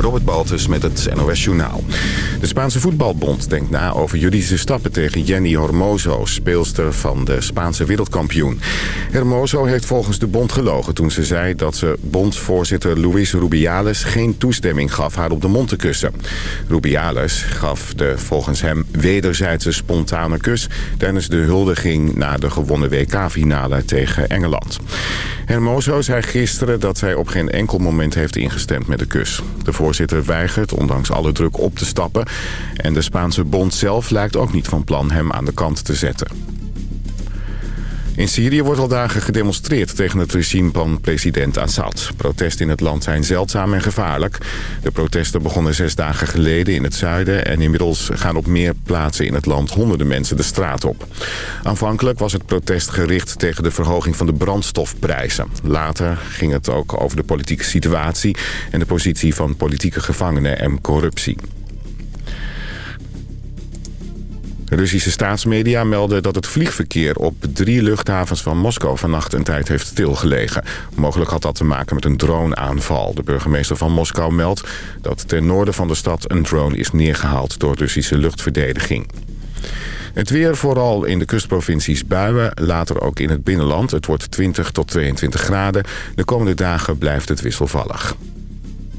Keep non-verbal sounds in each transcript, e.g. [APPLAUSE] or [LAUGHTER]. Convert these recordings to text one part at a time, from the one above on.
Robert Baltus met het NOS Journaal. De Spaanse voetbalbond denkt na over juridische stappen tegen Jenny Hermoso... speelster van de Spaanse wereldkampioen. Hermoso heeft volgens de bond gelogen toen ze zei... dat ze bondvoorzitter Luis Rubiales geen toestemming gaf haar op de mond te kussen. Rubiales gaf de volgens hem wederzijdse spontane kus... tijdens de huldiging na de gewonnen WK-finale tegen Engeland. Hermoso zei gisteren dat zij op geen enkel moment heeft ingestemd met de kus. De voorzitter weigert ondanks alle druk op te stappen... en de Spaanse bond zelf lijkt ook niet van plan hem aan de kant te zetten. In Syrië wordt al dagen gedemonstreerd tegen het regime van president Assad. Protesten in het land zijn zeldzaam en gevaarlijk. De protesten begonnen zes dagen geleden in het zuiden... en inmiddels gaan op meer plaatsen in het land honderden mensen de straat op. Aanvankelijk was het protest gericht tegen de verhoging van de brandstofprijzen. Later ging het ook over de politieke situatie... en de positie van politieke gevangenen en corruptie. Russische staatsmedia melden dat het vliegverkeer op drie luchthavens van Moskou vannacht een tijd heeft stilgelegen. Mogelijk had dat te maken met een droneaanval. De burgemeester van Moskou meldt dat ten noorden van de stad een drone is neergehaald door Russische luchtverdediging. Het weer vooral in de kustprovincies buien, later ook in het binnenland. Het wordt 20 tot 22 graden. De komende dagen blijft het wisselvallig.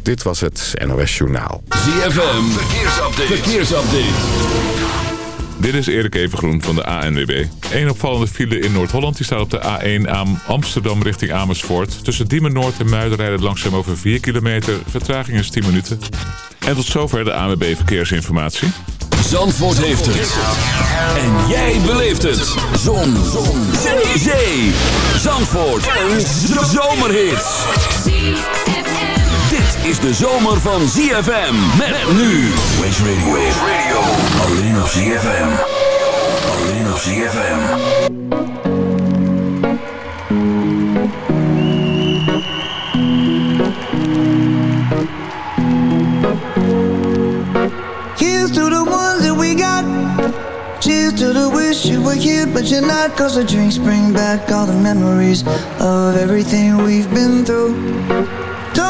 Dit was het NOS Journaal. ZFM, verkeersupdate. verkeersupdate. Dit is Erik Evengroen van de ANWB. Eén opvallende file in Noord-Holland die staat op de A1 aan Amsterdam richting Amersfoort. Tussen Diemen Noord en Muiden rijden langzaam over 4 kilometer. Vertraging is 10 minuten. En tot zover de ANWB Verkeersinformatie. Zandvoort heeft het. En jij beleeft het. Zon. Zon. Zee. Zandvoort. Een zomerhit is de zomer van ZFM. Met, nu. Waze Radio. Waze Radio. Alleen op ZFM. Alleen op ZFM. Here's to the ones that we got. Cheers to the wish you were here, but you're not. Cause the drinks bring back all the memories of everything we've been through.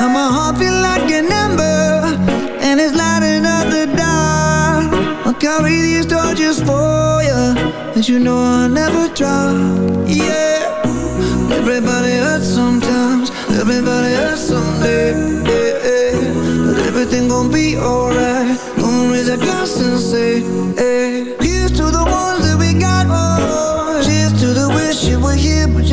and my heart feel like an ember And it's lighting up the dark I'll carry these torches for you As you know I'll never drop Yeah Everybody hurts sometimes Everybody hurts someday. But everything gon' be alright Gonna raise a glass and say hey.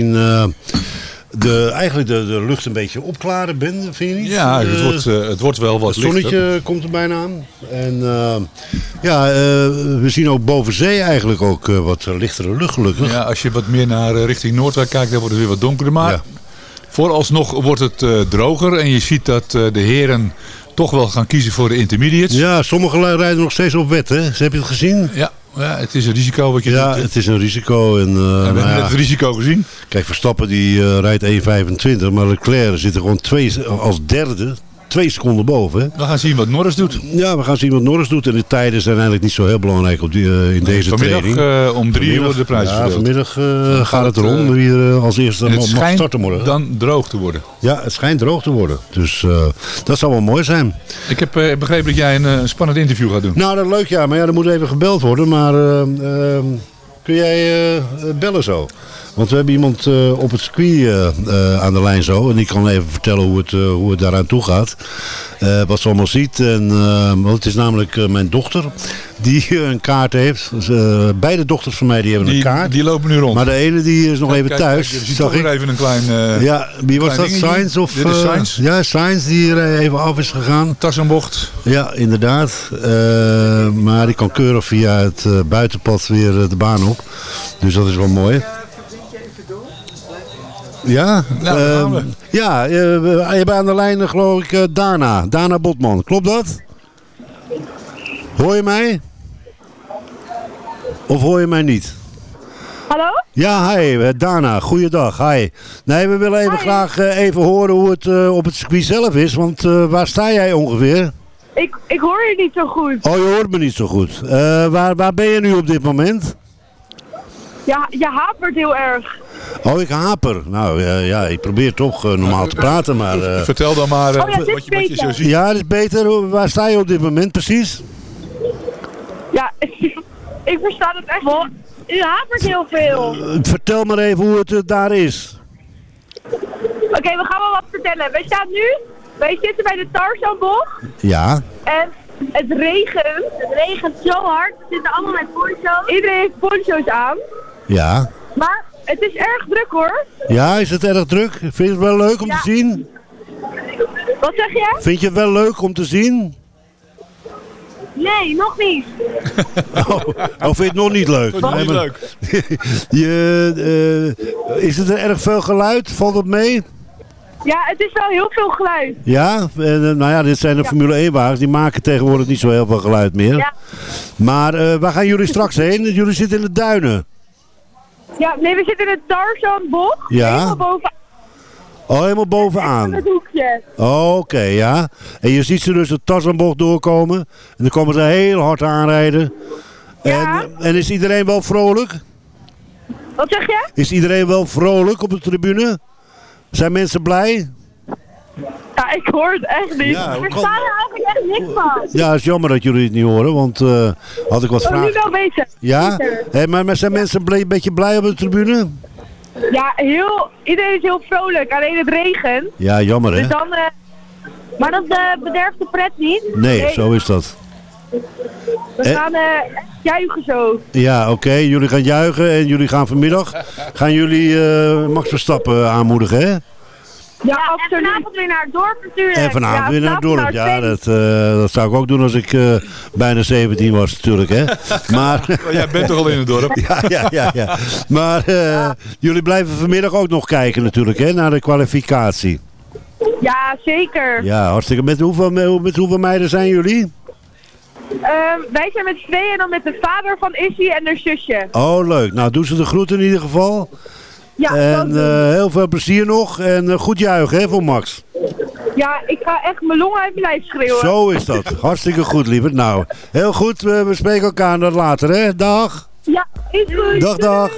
eh, de, eigenlijk de, de lucht een beetje opklaren, Ben, vind je niet? Ja, het Eh, wordt, eh, het wordt wel wat het zonnetje lichter. komt er bijna aan. En ja, we zien ook boven zee eigenlijk ook wat lichtere lucht gelukkig. Ja, als je wat meer naar richting Noordwijk kijkt, dan wordt het weer wat donkerder. Maar Ja. vooralsnog wordt het droger. En je ziet dat de heren toch wel gaan kiezen voor de intermediates. Ja, sommigen rijden nog steeds op wet, hè? Heb je het gezien? Ja, ja, het is een risico wat je Ja, doet. het is een risico. En, En we nou hebben ja, het risico gezien. Kijk, Verstappen die eh, rijdt 1,25, maar Leclerc zit er gewoon twee, als derde twee seconden boven. We gaan zien wat Norris doet. Ja, we gaan zien wat Norris doet. En de tijden zijn eigenlijk niet zo heel belangrijk op die, eh, in deze Vanmiddag training. eh, om drie uur worden de prijzen ja, verdeeld. vanmiddag eh, gaat het erom wie er als eerste mag starten morgen. dan droog te worden. Ja, het schijnt droog te worden. Dus dat zou wel mooi zijn. Ik heb begrepen dat jij een spannend interview gaat doen. Nou, dat leuk ja. Maar ja, er moet even gebeld worden. Maar kun jij bellen zo? Want we hebben iemand eh, op het circuit eh, eh, aan de lijn zo. En die kan even vertellen hoe het, hoe het daaraan toe gaat. Wat ze allemaal ziet. En, want het is namelijk mijn dochter die een kaart heeft. Dus, beide dochters van mij die hebben Die, een kaart. die lopen nu rond. maar de ene die is nog Kijk, even kijk, thuis. kijk, je toch ik. even een klein Ja, wie was dat? Science? Of, Dit is Sainz. ja, Science die er even af is gegaan. tas en bocht. Ja, inderdaad. Maar die kan keurig via het buitenpad weer de baan op. Dus dat is wel mooi. Ja, Nou, gaan ehm, ja eh, we hebben aan de lijn geloof ik eh, Dana. Dana Botman, klopt dat? Hoor je mij? Of hoor je mij niet? Hallo? Ja, hi, eh, Dana, goeiedag, hi. Nee, we willen even Hi. graag even horen hoe het op het circuit zelf is, want eh, waar sta jij ongeveer? Ik, ik hoor je niet zo goed. Oh, je hoort me niet zo goed. Eh, waar, waar ben je nu op dit moment? Ja, je hapert heel erg. Oh, ik haper. Nou, ja, ik probeer toch eh, normaal te praten, maar... [LAUGHS] eh, Vertel dan maar eh, Oh ja, wat, je, wat je zo beter. ziet. ja, dat is beter. Waar sta je op dit moment precies? Ja, [LAUGHS] ik versta het echt niet. U hapert heel veel. Vertel maar even hoe het daar is. Oké, we gaan wel wat vertellen. Wij staan nu, wij zitten bij de Tarzanbocht Ja, en het regent. Het regent zo hard. We zitten allemaal met poncho's. Iedereen heeft poncho's aan. Ja. Maar het is erg druk hoor. Ja, is het erg druk? Vind je het wel leuk om Ja. te zien? Wat zeg je? Vind je het wel leuk om te zien? Nee, nog niet. [LAUGHS] Oh, of vind je het nog niet leuk? Nee, niet leuk? [LAUGHS] je, eh, is het er erg veel geluid? Valt het mee? Ja, het is wel heel veel geluid. Ja, en, eh, nou ja, dit zijn de Ja. Formule 1 wagens. Die maken tegenwoordig niet zo heel veel geluid meer. Ja. Maar eh, waar gaan jullie straks heen? Jullie zitten in de duinen. Ja, nee, we zitten in het Tarzanbocht. Ja. Helemaal boven Oh, helemaal bovenaan. het hoekje. Oh, Oké, ja. En je ziet ze dus de Tarzanbocht doorkomen. En dan komen ze heel hard aanrijden. Ja. En, en is iedereen wel vrolijk? Wat zeg je? Is iedereen wel vrolijk op de tribune? Zijn mensen blij? Ja, ik hoor het echt niet. Ja, ik versta er eigenlijk echt niks van. Ja, het is jammer dat jullie het niet horen, want eh, had ik wat Oh, nu vragen. wel beter. Ja? Beter. Hé, maar, maar zijn mensen een beetje blij op de tribune? Ja, heel, iedereen is heel vrolijk. Alleen het regent. Ja, jammer hè? Dus dan, eh, maar dat eh, bederft de pret niet. Nee, zo is dat. We Eh? gaan juichen zo. Ja, oké. Jullie gaan juichen en jullie gaan vanmiddag. Gaan jullie Max Verstappen aanmoedigen, hè? Ja, absoluut. En vanavond weer naar het dorp natuurlijk. En vanavond Ja, weer naar het dorp. Ja, dat, eh, dat zou ik ook doen als ik eh, bijna 17 was natuurlijk, hè? [LAUGHS] Maar, Maar jij bent toch al in het dorp? [LAUGHS] ja, ja, ja, ja. maar eh, jullie blijven vanmiddag ook nog kijken natuurlijk, hè? Naar de kwalificatie. Ja, zeker. Ja, hartstikke. Met hoeveel, met hoeveel meiden zijn jullie? Ehm, wij zijn met z'n tweeën en dan met de vader van Issy en haar zusje. Oh, leuk. Nou, doe ze de groeten in ieder geval. Ja, en eh, heel veel plezier nog. En eh, goed juichen, hè, voor Max. ja, ik ga echt mijn longen uit mijn lijf schreeuwen. Zo is dat. Hartstikke goed, lieverd. Nou, heel goed. We, we spreken elkaar later, hè? Dag. Ja, is goed. Dag, dag.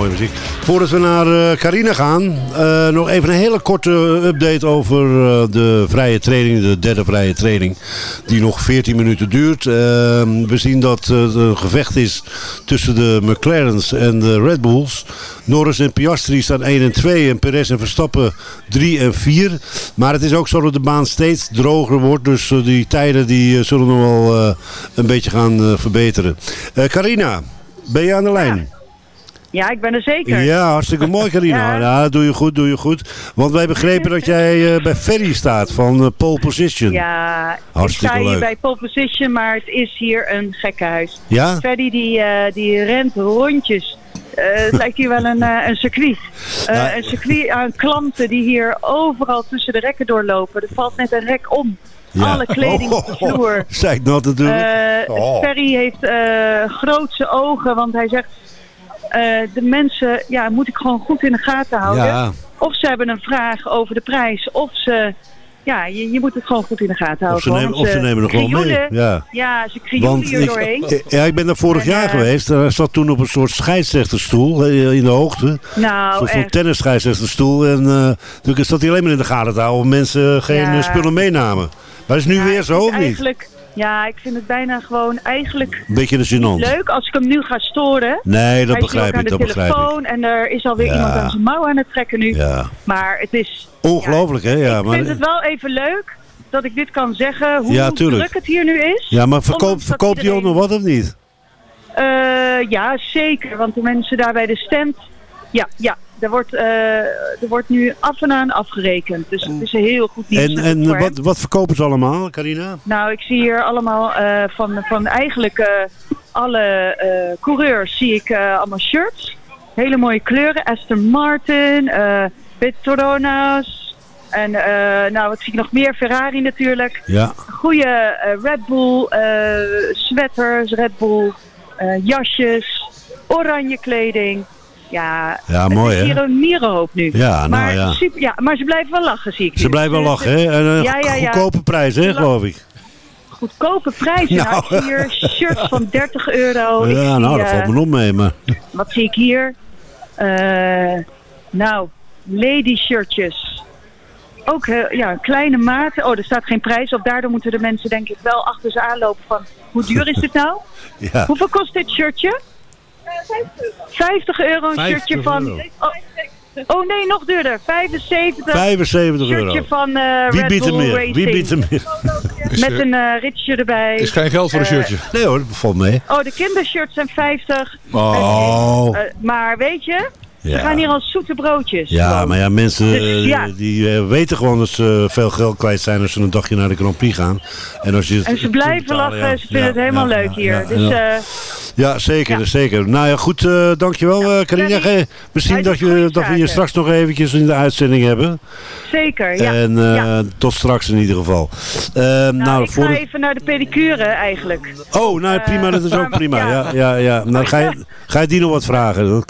Mooie muziek. Voordat we naar eh, Carina gaan, eh, nog even een hele korte update over eh, de vrije training, de derde vrije training, die nog 14 minuten duurt. Eh, we zien dat er een gevecht is tussen de McLaren's en de Red Bulls. Norris en Piastri staan 1 en 2 en Perez en Verstappen 3 en 4. Maar het is ook zo dat de baan steeds droger wordt, dus die tijden die, zullen nog wel een beetje gaan verbeteren. Carina, ben je aan de lijn? Ja, ik ben er zeker. Ja, hartstikke mooi [LAUGHS] Carina. Ja. Ja, doe je goed, doe je goed. Want wij begrepen dat jij eh, bij Ferry staat van eh, pole position. Ja, Hartstikke ik sta hier leuk. bij pole position, maar het is hier een gekkenhuis. Ja? Freddy die, eh, die rent rondjes. Het lijkt hier wel een, een circuit. Ja. Een circuit aan klanten die hier overal tussen de rekken doorlopen. Er valt net een rek om. Ja. Alle kleding op de vloer. [LAUGHS] Zei ik dat natuurlijk. Oh. Ferry heeft grootse ogen, want hij zegt... eh, de mensen ja, moet ik gewoon goed in de gaten houden. Ja. Of ze hebben een vraag over de prijs, of ze... Ja, je, je moet het gewoon goed in de gaten houden. Of ze gewoon, nemen, of ze nemen nog wel mee. Ja. Ja, ze krioelen hier doorheen. ja, ik ben daar vorig En, jaar eh, geweest. Hij zat toen op een soort scheidsrechterstoel eh, in de hoogte. Nou, Zo'n tennisscheidsrechterstoel. En eh, toen zat hij alleen maar in de gaten te houden. of Mensen geen Ja. spullen meenamen. Maar is nu Ja, weer zo of niet? Eigenlijk, ja, ik vind het bijna gewoon eigenlijk beetje de leuk als ik hem nu ga storen. Nee, dat begrijp ook aan ik. de Dat begrijp ik. telefoon en er is alweer Ja. iemand aan zijn mouw aan het trekken nu. Ja. Maar het is... Ongelooflijk, hè? Ja, ik maar, vind het wel even leuk dat ik dit kan zeggen, hoe Ja, druk het hier nu is. ja, maar verkoop, verkoopt ook nog iedereen- wat of niet? Eh, ja, zeker. Want de mensen daar bij de stand... Ja, ja. Er wordt, eh, er wordt nu af en aan afgerekend. Dus het is een heel goed nieuws. En, en wat, wat verkopen ze allemaal, Carina? Nou, ik zie hier allemaal eh, van, van eigenlijk eh, alle coureurs zie ik allemaal shirts. Hele mooie kleuren. Aston Martin, Petronas. En nou, wat zie ik nog meer? Ferrari natuurlijk. Ja. Goede Red Bull eh, sweaters, Red Bull jasjes, oranje kleding. Ja, mooi, hè? hier een mierenhoop nu. Ja, nou maar, ja. Super, ja. Maar ze blijven wel lachen, zie ik Ze nu. blijven wel Dus, lachen, hè? En een ja, ja, goedkope prijs, hè, geloof ik. Goedkope prijzen. Nou, Nou. hier shirts van [LAUGHS] 30 euro. Ja, zie, nou, dat eh, valt me nog mee, maar... Wat zie ik hier? Eh, nou, lady shirtjes. Ook eh, ja, kleine maten. Oh, er staat geen prijs op. Daardoor moeten de mensen denk ik wel achter ze aanlopen van... Hoe duur is dit nou? [LAUGHS] Ja. Hoeveel kost dit shirtje? 50 euro een 50 shirtje van... euro. Oh, oh nee, nog duurder. 75. 75 euro. Shirtje van eh Wie Red biedt er Bull meer? Racing. Wie biedt er meer? [LAUGHS] Met eh, een eh, ritsje erbij. is geen geld voor een shirtje. Nee hoor, dat valt mee. Oh, de kindershirts zijn 50. Oh. Maar weet je, Ze gaan hier als zoete broodjes. Ja, gewoon. maar ja, mensen Dus, eh, ja. die eh, weten gewoon dat ze veel geld kwijt zijn als ze een dagje naar de Grand Prix gaan. En, als je het En ze blijven betalen, lachen, ja. ze vinden het helemaal leuk hier. ja, dus ja. eh, Ja, zeker, zeker. Nou ja, goed, eh, dankjewel eh Carina. Ge- Misschien dat, je, dat we je straks nog eventjes in de uitzending hebben. zeker, ja. En eh, tot straks in ieder geval. Eh, nou, Nou, ik voor ga even naar de pedicure eigenlijk. Oh, nou prima, dat is ook prima. Ja, ja. ja. Nou, ga je, ga je die nog wat vragen?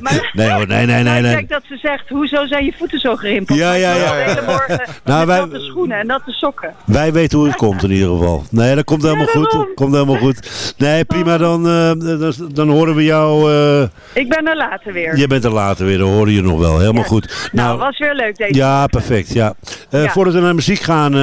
Maar, Nee hoor, nee, nee, nee. nee. denk dat ze zegt, hoezo zijn je voeten zo gerimpeld? Ja, ja, ja, de morgen [LAUGHS] Nou, wij- natte schoenen en natte sokken. Wij weten hoe het komt in ieder geval. Nee, dat komt helemaal goed. Dat komt helemaal goed. Nee, prima, dan, eh, dan, dan horen we jou... eh, Ik ben er later weer. je bent er later weer, dan horen je nog wel. Helemaal Ja. goed. nou, was weer leuk deze Ja, perfect. Ja. Eh, Ja. Voordat we naar muziek gaan,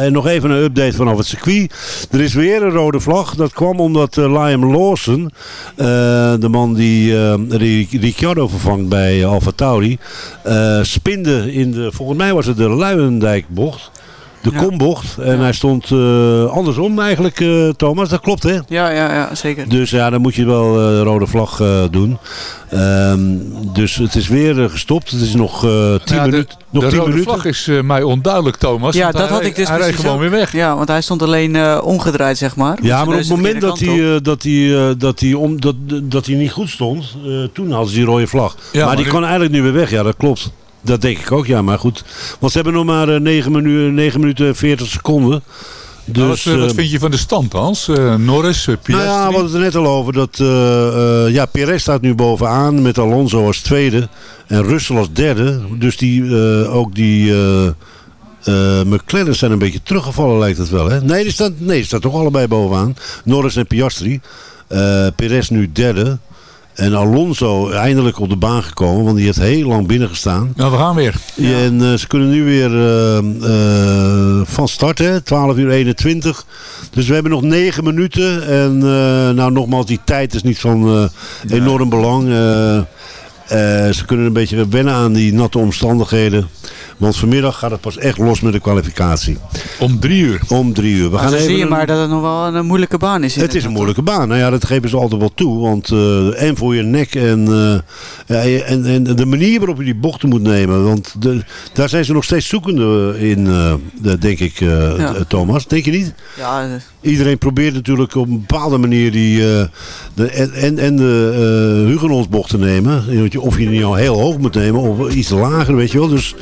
en nog even een update vanaf het circuit. Er is weer een rode vlag. Dat kwam omdat Liam Lawson, de man die Ri- Ricciardo vervangt bij Alfa Tauri, eh, spinde in de, volgens mij was het de Luijendijkbocht. De Ja. kombocht. En hij stond eh, andersom eigenlijk, eh, Thomas. Dat klopt, hè? Ja, ja, ja, zeker. Dus ja, dan moet je wel eh, de rode vlag eh, doen. Ehm, dus het is weer gestopt. Het is nog eh 10 Ja, de- minuten. Nog de 10 rode minuten. vlag is mij onduidelijk, Thomas. Ja, dat hij had ik dus Hij reed gewoon ook. weer weg. Ja, want hij stond alleen eh, omgedraaid, zeg maar. Ja, maar op het moment dat hij, eh, dat, hij, eh, dat, hij om, dat, dat hij niet goed stond, eh, toen hadden ze die rode vlag. Ja, maar, maar die nu- kan eigenlijk nu weer weg, ja dat klopt. Dat denk ik ook, ja, maar goed. Want ze hebben nog maar eh, 9, minu 9 minuten en 40 seconden. Dus, Nou, wat, eh, wat eh, vind je van de stand, Hans? Eh, Norris, uh, Nou ja, we hadden het er net al over. Dat, eh, eh, ja, Perez staat nu bovenaan met Alonso als tweede. En Russell als derde. Dus die, eh, ook die eh eh, McLaren zijn een beetje teruggevallen lijkt het wel. Hè? Nee, die staat, nee, die staat toch allebei bovenaan. Norris en Piastri. Eh Perez nu derde. En Alonso eindelijk op de baan gekomen. Want die heeft heel lang binnen gestaan. Nou, we gaan weer. Ja, en eh, ze kunnen nu weer eh, eh, van start, hè, 12 uur 21. Dus we hebben nog 9 minuten. En nou nogmaals, die tijd is niet van enorm belang. Ze kunnen een beetje wennen aan die natte omstandigheden. Want vanmiddag gaat het pas echt los met de kwalificatie. Om drie uur. Om drie uur. We gaan even zie je een- maar dat het nog wel een, moeilijke baan is. het is een moeilijke baan. Nou ja, dat geven ze altijd wel toe. Want eh, en voor je nek en, eh, ja, en, en de manier waarop je die bochten moet nemen. Want de, daar zijn ze nog steeds zoekende in, eh, de- denk ik, eh, Ja. Thomas. Denk je niet? Ja, eh, Iedereen probeert natuurlijk op een bepaalde manier die, eh, de, en, en, de uh, Hugenholzbocht te nemen. Of je die nou heel hoog moet nemen of iets lager, weet je wel. Dus,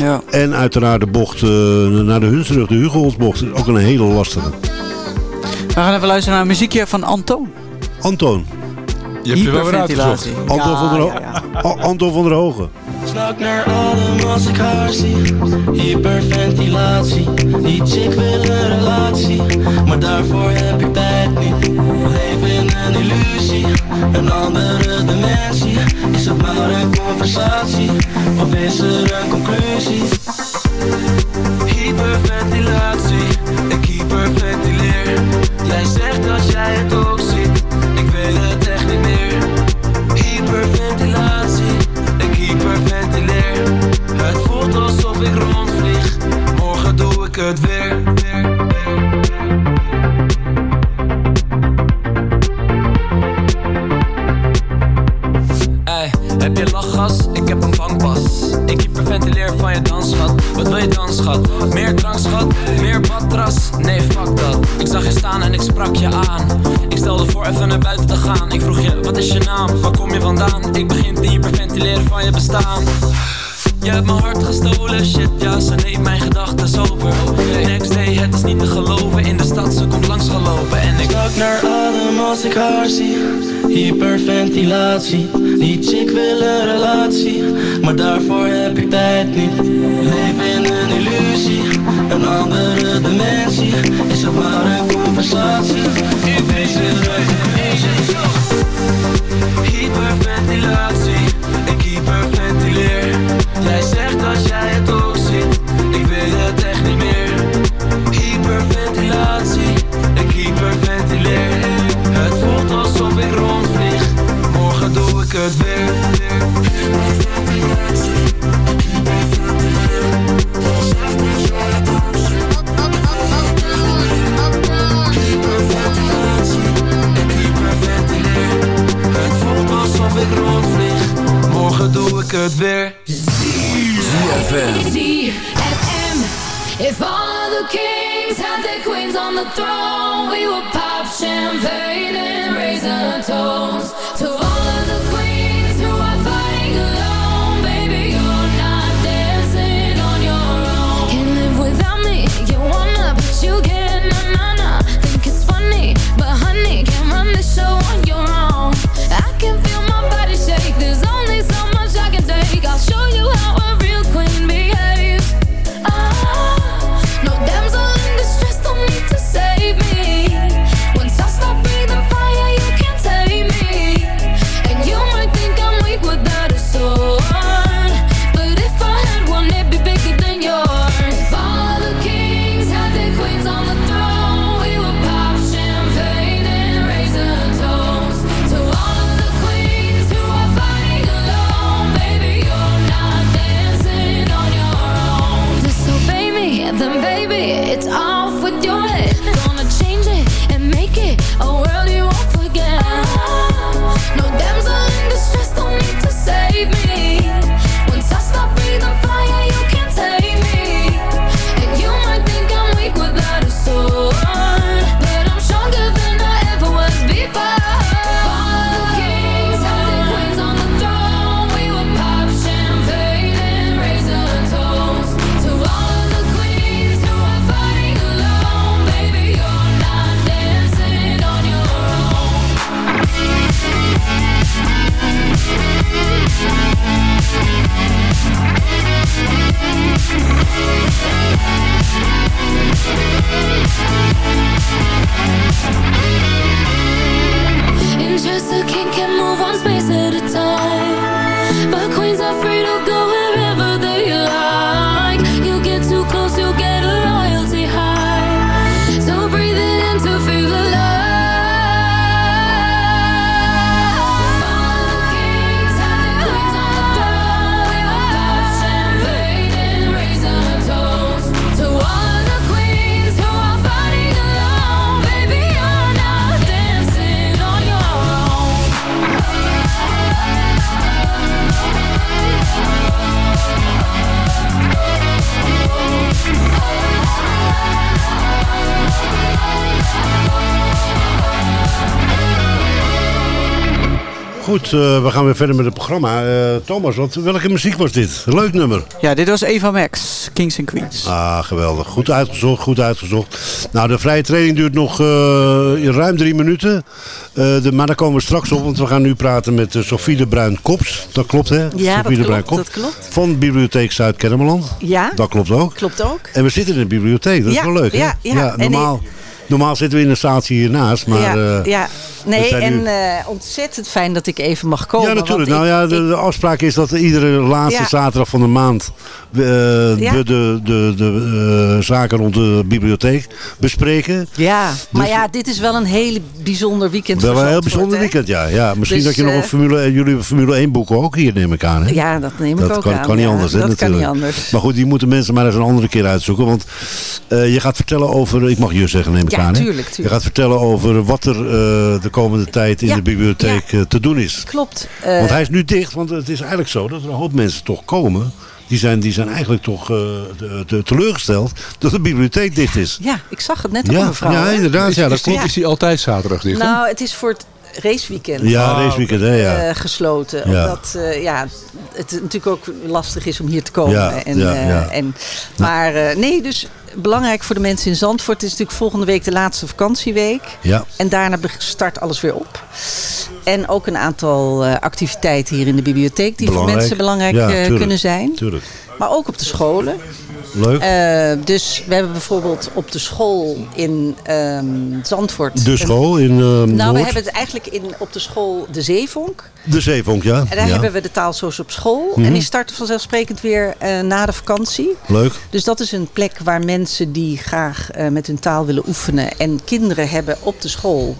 ja. en uiteraard de bocht eh, naar de Hunsrug, de Hugenholzbocht, is ook een hele lastige. We gaan even luisteren naar een muziekje van Antoon. Antoon. Je hebt er wel weer uitgezocht. Anton, Ja, van der ja, Anton van der Hogen. Snak naar adem als ik haar zie Hyperventilatie Die chick wil een relatie Maar daarvoor heb ik tijd niet een illusie. Een andere dimensie. Is het maar een conversatie? Of is er een conclusie? Hyperventilatie. Ik hyperventileer. Jij zegt dat jij het ook ziet. Ik weet het echt niet meer. Hyperventilatie, ik hyperventileer. Het voelt alsof ik rondvlieg. Morgen doe ik het weer Hyperventilatie Die chick wil een relatie Maar daarvoor heb ik tijd niet. Leef in een illusie Een andere dimensie. Is het maar een conversatie het weer. Morgen doe ik het weer. ZFM. If all the kings had their queens on the throne, we would pop champagne and raise our to And just Goed, eh, we gaan weer verder met het programma. Eh, Thomas, wat, welke muziek was dit? Leuk nummer. Ja, dit was Eva Max, Kings and Queens. Ah, geweldig. Goed uitgezocht, goed uitgezocht. Nou, de vrije training duurt nog eh, ruim drie minuten. De, maar daar komen we straks op, want we gaan nu praten met Sofie de Bruin-Kops. Dat klopt, hè? Ja, Sofie dat de klopt, dat klopt. Van Bibliotheek Zuid-Kennemerland. Ja. Dat klopt ook. Klopt ook. En we zitten in de bibliotheek, dat is wel leuk, hè? ja, ja. Normaal, normaal zitten we in de statie hiernaast, maar... ja, eh, ja. nee, en nu- eh, ontzettend fijn dat ik even mag komen. ja, natuurlijk. Nou ik- ja, de, de afspraak is dat iedere laatste Ja. zaterdag van de maand we, eh, Ja. de, de, de, de zaken rond de bibliotheek bespreken. Ja, maar Dus- ja, dit is wel een hele bijzonder weekend Wel een heel bijzonder weekend, ja. ja misschien Dus, dat je nog een Formule, jullie Formule 1 boeken ook hier, neem ik aan. Hè? Ja, dat neem ik dat ook kan, aan. kan niet anders, hè, Dat kan niet anders. Maar goed, die moeten mensen maar eens een andere keer uitzoeken. Want je gaat vertellen over, ik mag je zeggen, neem ik Ja, aan. hè? tuurlijk, Je gaat vertellen over wat er eh, de komende tijd in Ja, de bibliotheek eh, te doen is. Klopt. eh, Want hij is nu dicht, want het is eigenlijk zo dat er een hoop mensen toch komen. Die zijn, die zijn eigenlijk toch eh, de- de- teleurgesteld dat de bibliotheek dicht is. Ja, ik zag het net ook Ja, al mevrouw. ja, hè? inderdaad. Ja, dat klopt. is die altijd zaterdag dicht? Nou, het is voor het raceweekend. Ja, raceweekend, hè, ja. eh, gesloten. Ja. Omdat eh, ja, het natuurlijk ook lastig is om hier te komen. Ja, en, ja, eh, ja. En, maar eh, nee, dus belangrijk voor de mensen in Zandvoort. Is natuurlijk volgende week de laatste vakantieweek. Ja. En daarna start alles weer op. En ook een aantal eh, activiteiten hier in de bibliotheek die voor mensen belangrijk Ja, eh, kunnen zijn. Tuurlijk. Maar ook op de scholen. Leuk. Eh, dus we hebben bijvoorbeeld op de school in ehm, Zandvoort. de school in eh nou, we hebben het eigenlijk in, op de school De Zeevonk. De Zeevonk, ja. En daar ja. hebben we de taalsoos op school. Mhm. En die starten vanzelfsprekend weer eh, na de vakantie. Leuk. Dus dat is een plek waar mensen die graag eh, met hun taal willen oefenen. En kinderen hebben op de school,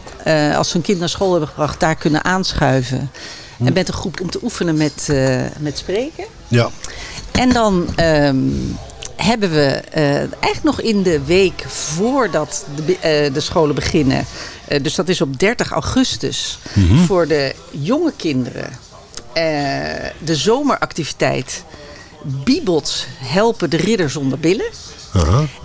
als ze hun kind naar school hebben gebracht, daar kunnen aanschuiven. Hm. En met een groep om te oefenen met, met spreken. Ja. En dan ehm, hebben we eh, eigenlijk nog in de week voordat de, eh, de scholen beginnen. eh, dus dat is op 30 augustus. Mhm. Voor de jonge kinderen de zomeractiviteit Bibots helpen de ridder zonder billen.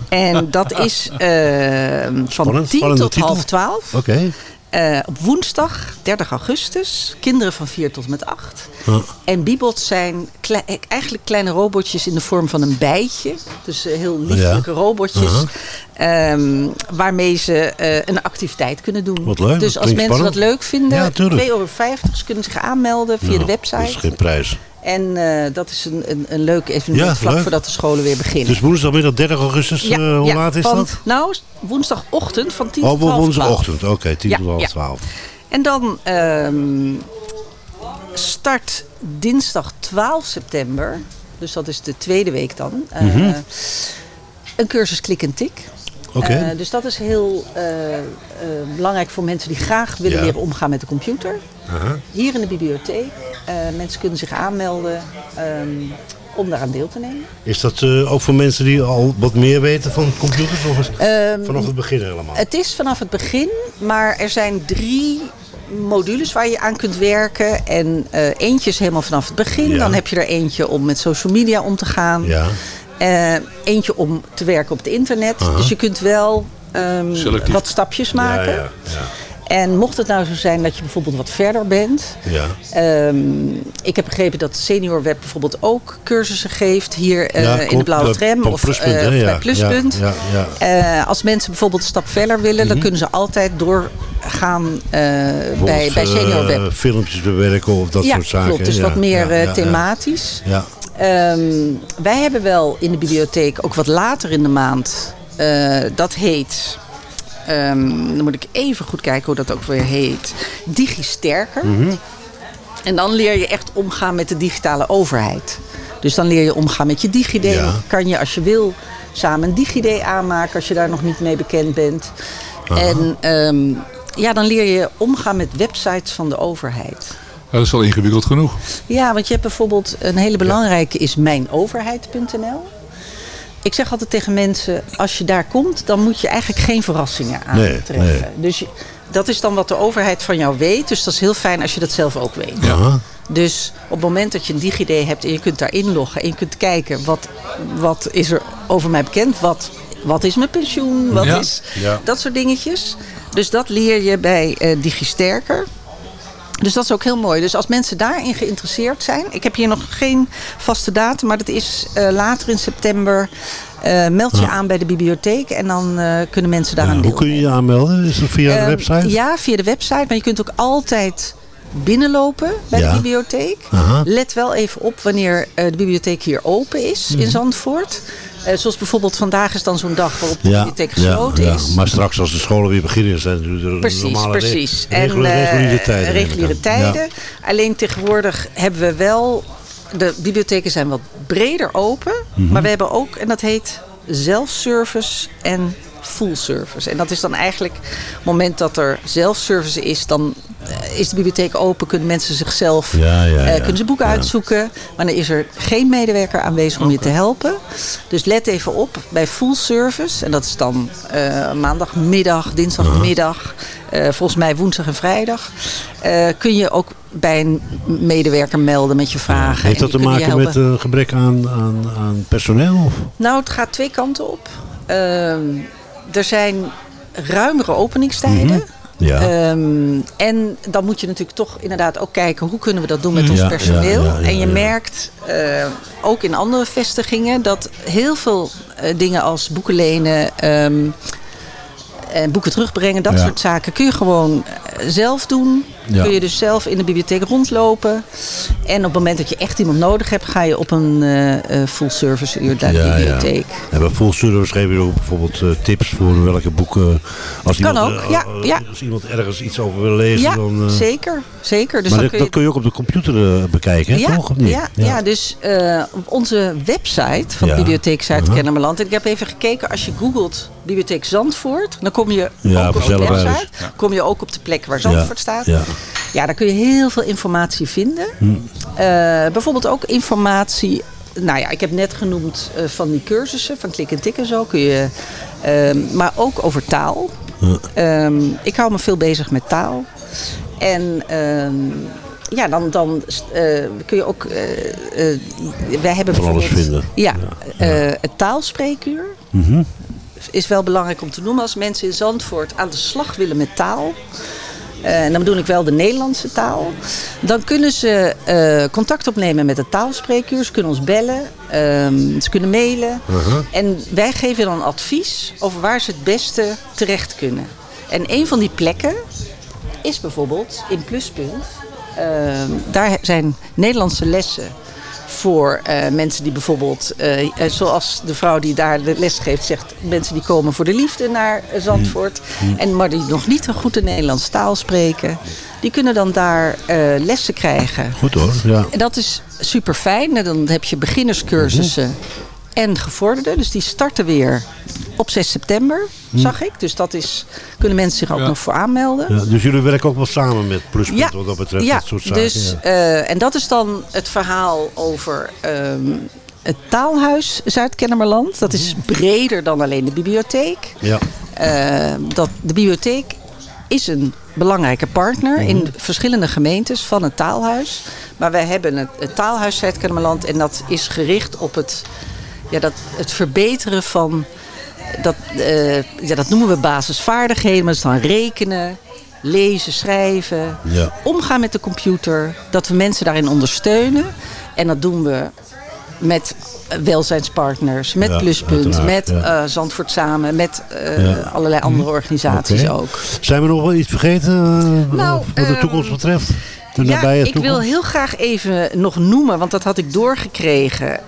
En dat is van Spannend, 10 spannende tot titel. half 12. Oké. Eh, op woensdag, 30 augustus. Kinderen van 4 tot met 8. Ja. En bibots zijn klei- eigenlijk kleine robotjes in de vorm van een bijtje. Dus eh, heel lieflijke Ja. robotjes. Ehm, waarmee ze eh, een activiteit kunnen doen. Wat leuk, Dus als mensen dat leuk vinden, Ja, tuurlijk. 2,50 euro. Ze kunnen zich aanmelden via de website. Dat is geen prijs. En eh, dat is een, een, een leuk evenement Ja, vlak leuk. voordat de scholen weer beginnen. Dus woensdagmiddag 30 augustus, Ja, eh, hoe ja, laat is van- dat? Nou, woensdagochtend van 10 Oh, tot half 12. woensdagochtend. Oké, 10 Ja, tot half ja. 12. En dan ehm, start dinsdag 12 september, dus dat is de tweede week dan, eh, Mhm. een cursus klik en tik. Eh, dus dat is heel eh, eh, belangrijk voor mensen die graag willen Ja. leren omgaan met de computer. Hier in de bibliotheek. Mensen kunnen zich aanmelden ehm, om daaraan deel te nemen. Is dat ook voor mensen die al wat meer weten van computers? Of is het Ehm, vanaf het begin helemaal? Het is vanaf het begin, maar er zijn drie modules waar je aan kunt werken. En eentje is helemaal vanaf het begin. Ja. Dan heb je er eentje om met social media om te gaan. Ja. Eh, eentje om te werken op het internet. Dus je kunt wel ehm, wat stapjes maken. Ja. En mocht het nou zo zijn dat je bijvoorbeeld wat verder bent. Ja. Ehm, ik heb begrepen dat Senior Web bijvoorbeeld ook cursussen geeft. Hier eh, Ja, in de. Blauwe Tram of, Pluspunt, eh, of Ja, bij Pluspunt. ja, ja, ja. Als mensen bijvoorbeeld een stap verder willen, dan Mhm. kunnen ze altijd doorgaan bij, bij Senior Web. filmpjes bewerken of dat soort zaken. klopt. Dus wat meer thematisch. Ja. Ehm, wij hebben wel in de bibliotheek, ook wat later in de maand, eh, dat heet... ehm, dan moet ik even goed kijken hoe dat ook weer heet. Digisterker. Mhm. En dan leer je echt omgaan met de digitale overheid. Dus dan leer je omgaan met je DigiD. Ja. Kan je als je wil samen een DigiD aanmaken als je daar nog niet mee bekend bent. Aha. En ehm, ja, dan leer je omgaan met websites van de overheid. Ja, dat is al ingewikkeld genoeg. Ja, want je hebt bijvoorbeeld een hele belangrijke is mijnoverheid.nl. Ik zeg altijd tegen mensen, als je daar komt, dan moet je eigenlijk geen verrassingen Nee, aantreffen. nee. Dus je- dat is dan wat de overheid van jou weet. Dus dat is heel fijn als je dat zelf ook weet. Aha. Dus op het moment dat je een DigiD hebt en je kunt daar inloggen en je kunt kijken wat, wat is er over mij bekend, wat, wat is mijn pensioen, wat Ja. is Ja. dat soort dingetjes. Dus dat leer je bij eh DigiSterker. Dus dat is ook heel mooi. Dus als mensen daarin geïnteresseerd zijn. Ik heb hier nog geen vaste datum, maar dat is eh, later in september. Eh, meld je Ja. aan bij de bibliotheek en dan eh, kunnen mensen daaraan Ja, deel hoe kun je je aanmelden? Is dat via de Ehm, website? Ja, via de website. Maar je kunt ook altijd binnenlopen bij Ja. de bibliotheek. Aha. Let wel even op wanneer de bibliotheek hier open is in Mhm. Zandvoort. Eh, zoals bijvoorbeeld vandaag is dan zo'n dag waarop de Ja, bibliotheek ja, gesloten ja. is. Maar straks als de scholen weer beginnen, zijn er de Precies, normale re- precies. eh, reguliere tijden. ik reguliere tijden. Ja. Alleen tegenwoordig hebben we wel... De bibliotheken zijn wat breder open. Mhm. Maar we hebben ook, en dat heet zelfservice en full service. En dat is dan eigenlijk op het moment dat er zelfservice is... dan eh, is de bibliotheek open, kunnen mensen zichzelf... Ja, ja, eh, kunnen ze boeken uitzoeken. Maar dan is er geen medewerker aanwezig om je te helpen. Dus let even op bij full service. En dat is dan eh, maandagmiddag, dinsdagmiddag. eh, volgens mij woensdag en vrijdag. eh, kun je ook bij een medewerker melden met je vragen. Heeft dat te maken met een gebrek aan, aan, aan personeel? Of? Nou, het gaat twee kanten op. Ehm, er zijn ruimere openingstijden. Mhm. Ja. Ehm, en dan moet je natuurlijk toch inderdaad ook kijken hoe kunnen we dat doen met ons Ja, personeel. ja, en je merkt eh, ook in andere vestigingen dat heel veel eh, dingen als boeken lenen. ehm, en boeken terugbrengen, dat soort zaken kun je gewoon zelf doen. Ja. Kun je dus zelf in de bibliotheek rondlopen. En op het moment dat je echt iemand nodig hebt, ga je op een eh, eh, full service uur naar de Ja, ja. bibliotheek. En bij Full Service geven jullie ook bijvoorbeeld eh, tips voor welke boeken... Als Kan iemand, ook, ja, ja. Als iemand ergens iets over wil lezen, Ja, dan... eh, zeker. zeker. Dus maar dan dat, kun je dat kun je ook op de computer bekijken, hè, toch? Of niet? Ja, ja. dus eh, op onze website van Bibliotheek. Zuid-Kennemerland. En ik heb even gekeken, als je googelt Bibliotheek Zandvoort, dan kom je Ja, ook op de website. Kom je ook op de plek waar Zandvoort Ja, staat. ja. Ja, daar kun je heel veel informatie vinden. Hm. Eh, bijvoorbeeld ook informatie. Nou ja, ik heb net genoemd eh, van die cursussen, van klik en tik en zo. Kun je, ehm, maar ook over taal. Ehm, ik hou me veel bezig met taal. En ehm, ja, dan, dan eh, kun je ook... wij hebben Van alles vinden. Ja, het taalspreekuur Mhm. is wel belangrijk om te noemen. Als mensen in Zandvoort aan de slag willen met taal... eh, en dan bedoel ik wel de Nederlandse taal. Dan kunnen ze eh, contact opnemen met de taalspreekuur. Ze kunnen ons bellen. ehm, ze kunnen mailen. Uh-huh. En wij geven dan advies over waar ze het beste terecht kunnen. En een van die plekken is bijvoorbeeld in Pluspunt. Ehm, daar zijn Nederlandse lessen voor eh, mensen die bijvoorbeeld, eh, eh, zoals de vrouw die daar de les geeft, zegt mensen die komen voor de liefde naar Zandvoort. En, maar die nog niet een goede Nederlandse taal spreken, die kunnen dan daar lessen krijgen. Goed hoor, ja. En dat is super fijn. Dan heb je beginnerscursussen en gevorderde. Dus die starten weer op 6 september, zag ik. Dus dat is, kunnen mensen zich ook Ja. nog voor aanmelden. Ja, dus jullie werken ook wel samen met Pluspunt Ja, wat dat betreft, ja, dat soort zaken. dus, ja. eh, en dat is dan het verhaal over ehm, het taalhuis Zuid-Kennemerland. Dat is breder dan alleen de bibliotheek. ja. Eh, dat, de bibliotheek is een belangrijke partner in verschillende gemeentes van het taalhuis. Maar wij hebben het, het taalhuis Zuid-Kennemerland en dat is gericht op het, ja, dat, het verbeteren van, dat, eh, ja, dat noemen we basisvaardigheden, maar dat is dan rekenen, lezen, schrijven, Ja. omgaan met de computer. Dat we mensen daarin ondersteunen. En dat doen we met welzijnspartners, met Ja, Pluspunt, met ja. eh, Zandvoort Samen, met eh, Ja. allerlei andere organisaties ook. Zijn we nog wel iets vergeten Nou, wat de ehm, toekomst betreft? De Ja, ik wil heel graag even nog noemen, want dat had ik doorgekregen.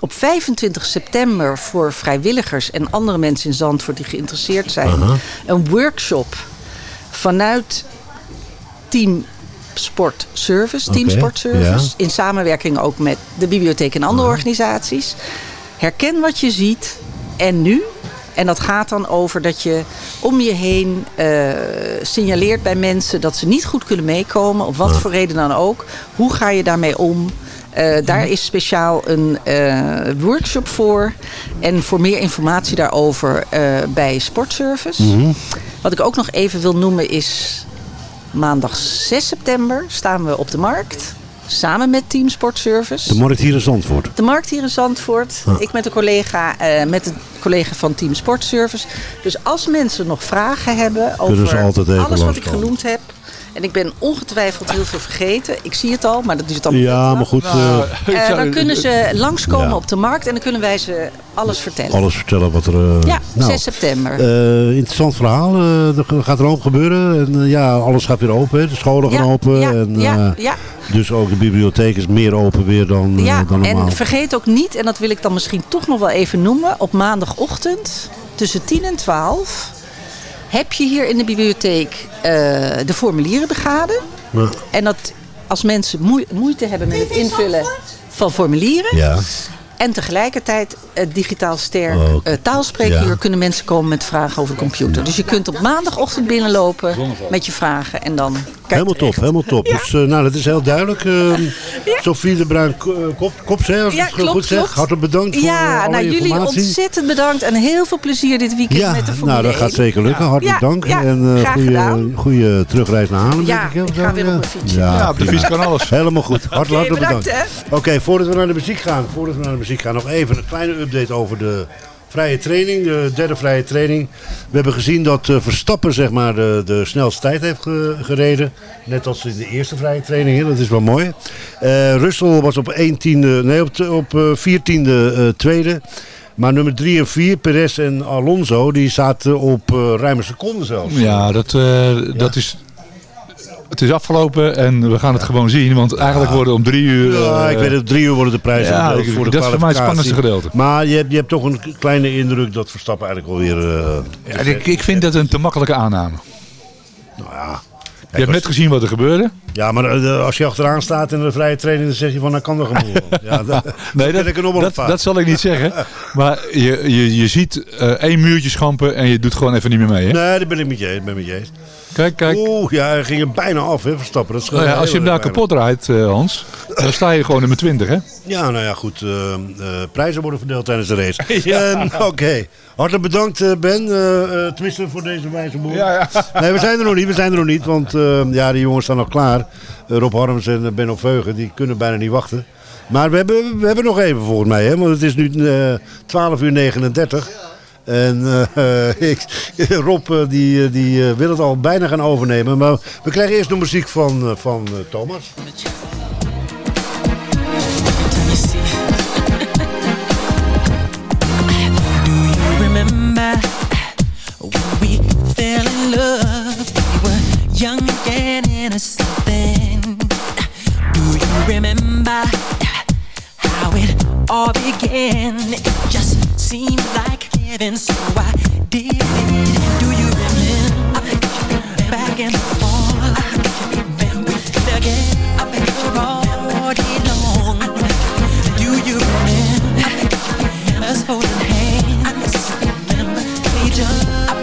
Op 25 september voor vrijwilligers en andere mensen in Zandvoort die geïnteresseerd zijn. Een workshop vanuit Team Sport Service. Team Oké, Sport Service. ja. In samenwerking ook met de bibliotheek en andere organisaties. Herken wat je ziet en nu. En dat gaat dan over dat je om je heen eh, signaleert bij mensen dat ze niet goed kunnen meekomen. Op wat voor reden dan ook. Hoe ga je daarmee om? Eh, daar is speciaal een eh, workshop voor. En voor meer informatie daarover eh, bij Sportservice. Mhm. Wat ik ook nog even wil noemen is... maandag 6 september staan we op de markt. Samen met Team Sportservice. De markt hier in Zandvoort. De markt hier in Zandvoort. Ik met een collega, eh, met een collega van Team Sportservice. Dus als mensen nog vragen hebben over alles wat ik genoemd heb. En ik ben ongetwijfeld heel veel vergeten. Ik zie het al, maar dat is het dan. Ja, maar goed. eh, dan kunnen ze langskomen Ja. op de markt en dan kunnen wij ze alles vertellen. alles vertellen wat er... eh, Ja, nou, 6 september. eh, interessant verhaal. eh, er gaat er hoop gebeuren. En eh, ja, alles gaat weer open. Hè. De scholen gaan Ja, open. ja, en, ja, eh, ja. Dus ook de bibliotheek is meer open weer dan, eh, Ja, dan normaal. en vergeet ook niet, en dat wil ik dan misschien toch nog wel even noemen. Op maandagochtend tussen 10 en 12 heb je hier in de bibliotheek eh, de formulierenbrigade. Ja. En dat als mensen moe- moeite hebben met het invullen van formulieren. Ja. En tegelijkertijd het digitaal ster Oh, eh, taalspreekuur ja. kunnen mensen komen met vragen over de computer. Dus je kunt op maandagochtend binnenlopen met je vragen en dan Helemaal top, helemaal top. Dus eh, nou, dat is heel duidelijk. Eh, Sophie de Bruin eh, Kop, Kops, hè, als ik Ja, het klopt, goed zeg. klopt. Hartelijk bedankt voor Ja, alle nou jullie informatie. ontzettend bedankt en heel veel plezier dit weekend Ja, met de Formule nou dat 1. gaat zeker lukken. Hartelijk Ja, dank. ja, en eh goede, terugreis naar Haarlem. Ja, denk ik, ga weer op Ja. mijn fiets. Ja, op de fiets kan alles. Helemaal goed. [LAUGHS] Hartelijk, bedankt. Oké, voordat we naar de muziek gaan, voordat we naar de muziek gaan, nog even een kleine update over de vrije training, de derde vrije training. We hebben gezien dat eh, Verstappen zeg maar de, de snelste tijd heeft ge- gereden, net als in de eerste vrije training. Hè? Dat is wel mooi. Eh Russell was op 1 tiende, nee op, op eh, 14e eh, tweede. Maar nummer 3 en 4, Perez en Alonso, die zaten op eh ruim een seconde zelfs. Ja, dat, eh, dat is... Het is afgelopen en we gaan het gewoon zien. Want eigenlijk worden om drie uur... Ja, eh, ik weet het, drie uur worden de prijzen Ja, voor de dat is voor mij het spannendste gedeelte. Maar je hebt, je hebt toch een kleine indruk dat Verstappen eigenlijk alweer... eh ja, ik, ik vind dat een te makkelijke aanname. Nou ja, Je hebt net gezien wat er gebeurde. ja, maar eh, als je achteraan staat in de vrije training, dan zeg je van, nou kan er gewoon. [LAUGHS] ja, dat, [LAUGHS] Nee, dat, ik een dat, dat zal ik niet zeggen. Maar je, je, je ziet eh, één muurtje schampen en je doet gewoon even niet meer mee. Hè? Nee, dat ben ik met je ben ik met je eens. Kijk, kijk. Oeh, ja, hij ging er bijna af, hè, Verstappen. Dat Nou ja, als je hem daar erg kapot rijdt, eh, Hans, dan sta je gewoon nummer 20, hè? Ja, nou ja, goed. eh, eh, prijzen worden verdeeld tijdens de race. [LAUGHS] Oké. Hartelijk bedankt, Ben. tenminste, voor deze wijze boel. [LAUGHS] Nee, we zijn er nog niet. We zijn er nog niet. Want ja, die jongens staan al klaar. Rob Harms en Ben op Veugen. Die kunnen bijna niet wachten. Maar we hebben, we hebben nog even volgens mij. Hè? Want het is nu eh 12 uur 39. En eh, [LAUGHS] ik, Rob eh, die, eh, die wil het al bijna gaan overnemen. Maar we krijgen eerst de muziek van, van Thomas. young and innocent then. Do you remember how it all began? It just seemed like so I did. Do you remember back in the fall? When we together all day long? Do you remember us holding hands? Each other's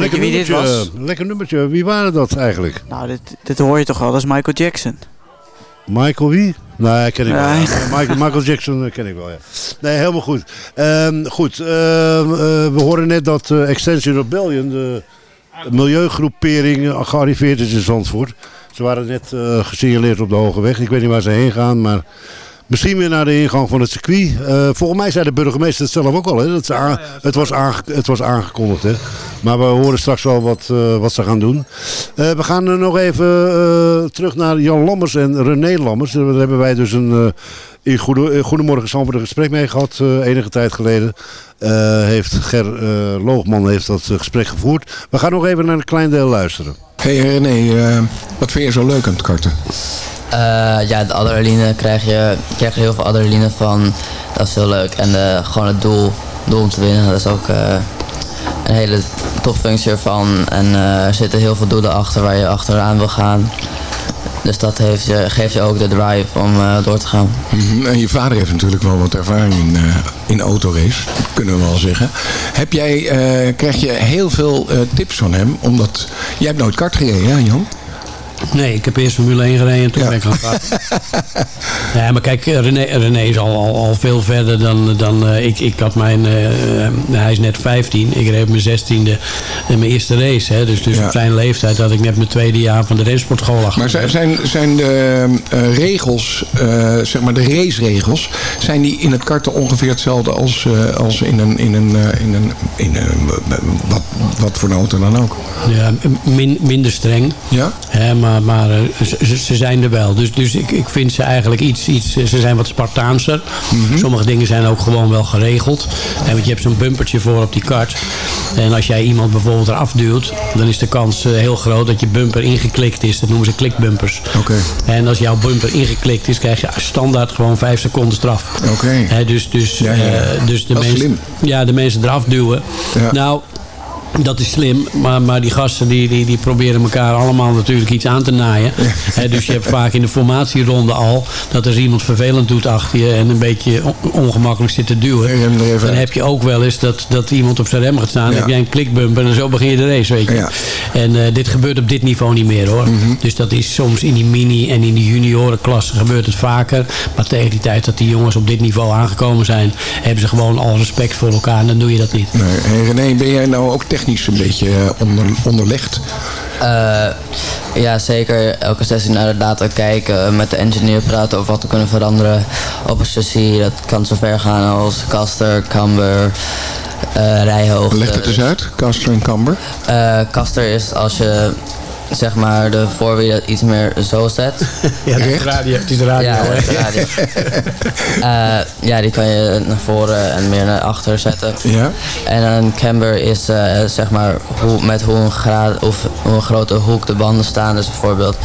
Lekker wie dit nummertje, was? Lekker nummertje. Wie waren dat eigenlijk? Nou, dit, dit hoor je toch wel, dat is Michael Jackson. Michael wie? Nee, ken ik wel. Nee. Michael, Michael Jackson eh, ken ik wel, ja. Nee, helemaal goed. Ehm, goed, ehm, eh, we horen net dat eh, Extension Rebellion, de milieugroepering, eh, gearriveerd is in Zandvoort. Ze waren net eh, gesignaleerd op de Hoge Weg. Ik weet niet waar ze heen gaan, maar Misschien weer naar de ingang van het circuit. Eh, volgens mij zei de burgemeester het zelf ook al. Hè? Dat ze aan- het, was het was aangekondigd. Hè? Maar we horen straks wel wat, eh, wat ze gaan doen. Eh, we gaan nog even eh, terug naar Jan Lammers en René Lammers. Daar hebben wij dus een, eh, in Goede, in Goedemorgen Zandvoort een gesprek mee gehad eh, enige tijd geleden. Eh, heeft Ger eh, Loogman heeft dat gesprek gevoerd. We gaan nog even naar een klein deel luisteren. Hey René, eh, wat vind je zo leuk aan het karten? Eh, ja, de adrenaline krijg je, je krijgt er heel veel adrenaline van. Dat is heel leuk. En eh, gewoon het doel, doel om te winnen, dat is ook eh, een hele topfunctie ervan. En er zitten heel veel doelen achter waar je achteraan wil gaan. Dus dat heeft je, geeft je ook de drive om door te gaan. Mhm, En je vader heeft natuurlijk wel wat ervaring in, eh, in autorace, kunnen we wel zeggen. Heb jij, krijg je heel veel tips van hem? Omdat jij hebt nooit kart gereden, hè Jan? Nee, ik heb eerst Formule 1 gereden en toen ben ik gaan karten. ja, [LAUGHS] maar kijk, eh, René, René is al, al, al veel verder dan, dan eh, ik. Ik had mijn, eh, hij is net 15. Ik reed mijn 16e eh, mijn eerste race. Hè. Dus, dus op zijn leeftijd had ik net mijn tweede jaar van de racesportschool achter. Maar zijn, zijn, de regels, zeg maar de raceregels, zijn die in het karten ongeveer hetzelfde als, als in een, in een, in een, in een wat, wat voor een auto dan ook? Ja, min, minder streng. Ja? Hè, maar maar eh, ze, ze zijn er wel. Dus, dus ik, ik vind ze eigenlijk iets, iets... Ze zijn wat Spartaanser. Sommige dingen zijn ook gewoon wel geregeld. Hè, want je hebt zo'n bumpertje voor op die kart. En als jij iemand bijvoorbeeld eraf duwt... dan is de kans eh, heel groot dat je bumper ingeklikt is. Dat noemen ze klikbumpers. Oké. En als jouw bumper ingeklikt is... krijg je standaard gewoon vijf seconden straf. Oké. Dus, dus, Ja, ja, ja. eh, dus de mensen, slim. Ja, de mensen eraf duwen. Nou... Dat is slim, maar, maar die gasten die, die, die proberen elkaar allemaal natuurlijk iets aan te naaien. Dus je hebt vaak in de formatieronde al dat er iemand vervelend doet achter je en een beetje on- ongemakkelijk zit te duwen. Dan heb je ook wel eens dat, dat iemand op zijn rem gaat staan. Dan Ja. heb jij een klikbumper en zo begin je de race, weet je. En eh, dit gebeurt op dit niveau niet meer hoor. Mhm. Dus dat is soms in die mini en in die juniorenklasse gebeurt het vaker. Maar tegen die tijd dat die jongens op dit niveau aangekomen zijn, hebben ze gewoon al respect voor elkaar en dan doe je dat niet. Nee. René, ben jij nou ook technisch een beetje eh, onder, onderlegd? Eh, ja, zeker. Elke sessie naar de data kijken, met de engineer praten over wat we kunnen veranderen op een chassis. Dat kan zover gaan als caster, camber, eh rijhoogte. Leg het eens uit, Caster en Camber. Eh, caster is als je zeg maar de voorwielen iets meer zo zet. [LAUGHS] Ja, het is radio. Het is radio, Ja, is radio. [LAUGHS] Eh, ja, die kan je naar voren en meer naar achter zetten. Ja. En een camber is eh, zeg maar hoe, met hoe een, graad, of hoe een grote hoek de banden staan. Dus bijvoorbeeld,